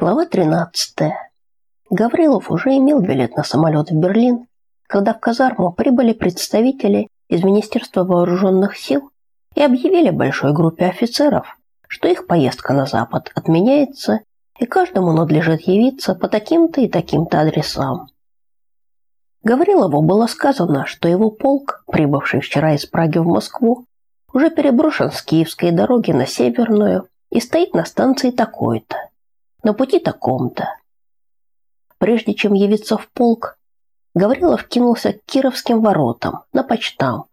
Глава 13. Гаврилов уже имел билет на самолет в Берлин, когда в казарму прибыли представители из Министерства вооруженных сил и объявили большой группе офицеров, что их поездка на Запад отменяется и каждому надлежит явиться по таким-то и таким-то адресам. Гаврилову было сказано, что его полк, прибывший вчера из Праги в Москву, уже переброшен с Киевской дороги на Северную и стоит на станции такой-то на пути таком-то. Прежде чем явиться в полк, Гаврилов кинулся к Кировским воротам, на почтамп.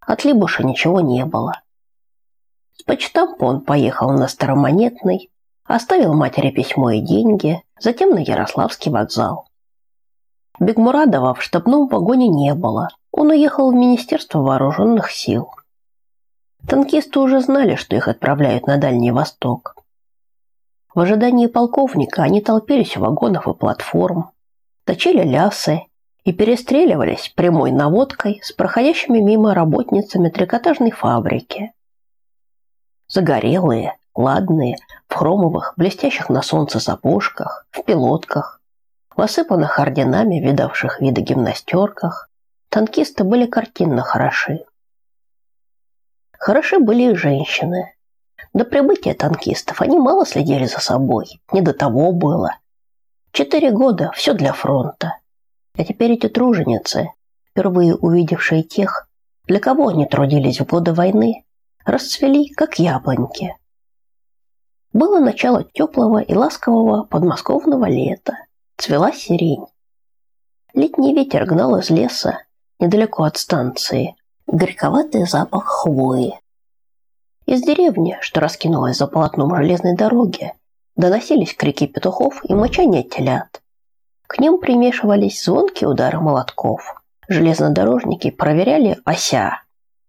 От Либуша ничего не было. С почтампа он поехал на Старомонетный, оставил матери письмо и деньги, затем на Ярославский вокзал. Бегмурадова в штабном вагоне не было. Он уехал в Министерство вооруженных сил. Танкисты уже знали, что их отправляют на Дальний Восток. В ожидании полковника они толпились у вагонов и платформ, точили лясы и перестреливались прямой наводкой с проходящими мимо работницами трикотажной фабрики. Загорелые, ладные, в хромовых, блестящих на солнце сапожках, в пилотках, в осыпанных орденами, видавших виды гимнастерках, танкисты были картинно хороши. Хороши были и женщины. До прибытия танкистов они мало следили за собой. Не до того было. Четыре года, все для фронта. А теперь эти труженицы, впервые увидевшие тех, для кого они трудились в годы войны, расцвели, как яблоньки. Было начало теплого и ласкового подмосковного лета. Цвела сирень. Летний ветер гнал из леса, недалеко от станции, горьковатый запах хвои. Из деревни, что раскинулась за полотном железной дороги, доносились крики петухов и мычание телят. К ним примешивались звонкие удары молотков. Железнодорожники проверяли ося,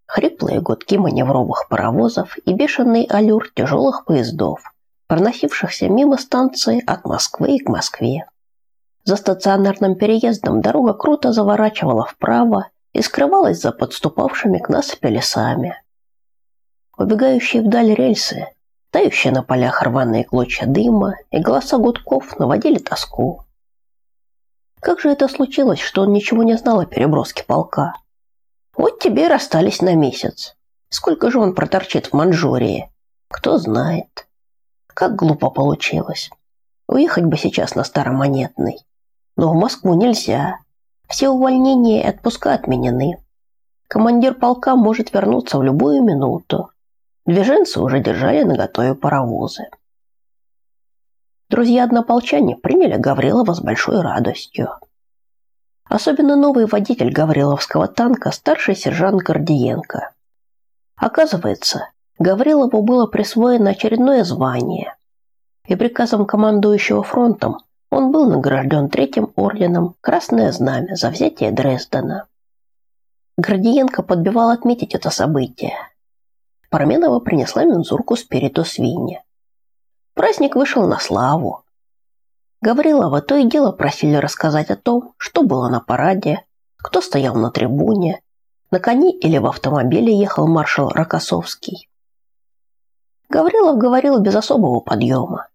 хриплые гудки маневровых паровозов и бешеный аллюр тяжелых поездов, проносившихся мимо станции от Москвы к Москве. За стационарным переездом дорога круто заворачивала вправо и скрывалась за подступавшими к насыпи лесами убегающие вдаль рельсы, тающие на полях рваные клочья дыма и голоса гудков наводили тоску. Как же это случилось, что он ничего не знал о переброске полка? Вот тебе и расстались на месяц. Сколько же он проторчит в Манчжурии? Кто знает. Как глупо получилось. Уехать бы сейчас на Старомонетный. Но в Москву нельзя. Все увольнения и отпуска отменены. Командир полка может вернуться в любую минуту. Движенцы уже держали наготове паровозы. Друзья-однополчане приняли Гаврилова с большой радостью. Особенно новый водитель Гавриловского танка, старший сержант Гордиенко. Оказывается, Гаврилову было присвоено очередное звание, и приказом командующего фронтом он был награжден третьим орденом «Красное знамя» за взятие Дрездена. Гордиенко подбивал отметить это событие – Парменова принесла мензурку спириту свиньи. Праздник вышел на славу. Гаврилова то и дело просили рассказать о том, что было на параде, кто стоял на трибуне, на коне или в автомобиле ехал маршал Рокоссовский. Гаврилов говорил без особого подъема.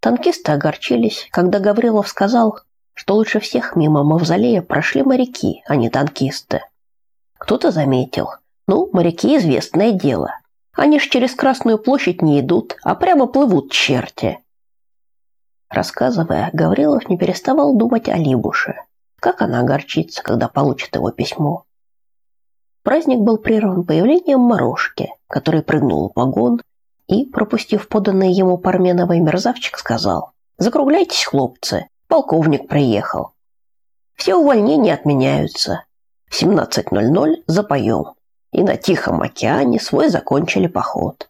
Танкисты огорчились, когда Гаврилов сказал, что лучше всех мимо мавзолея прошли моряки, а не танкисты. Кто-то заметил, ну, моряки известное дело. Они ж через Красную площадь не идут, а прямо плывут черти. Рассказывая, Гаврилов не переставал думать о Либуше. Как она огорчится, когда получит его письмо. Праздник был прерван появлением Морошки, который прыгнул в вагон и, пропустив поданный ему Парменовой мерзавчик, сказал «Закругляйтесь, хлопцы, полковник приехал. Все увольнения отменяются. В 17.00 запоем» и на Тихом океане свой закончили поход.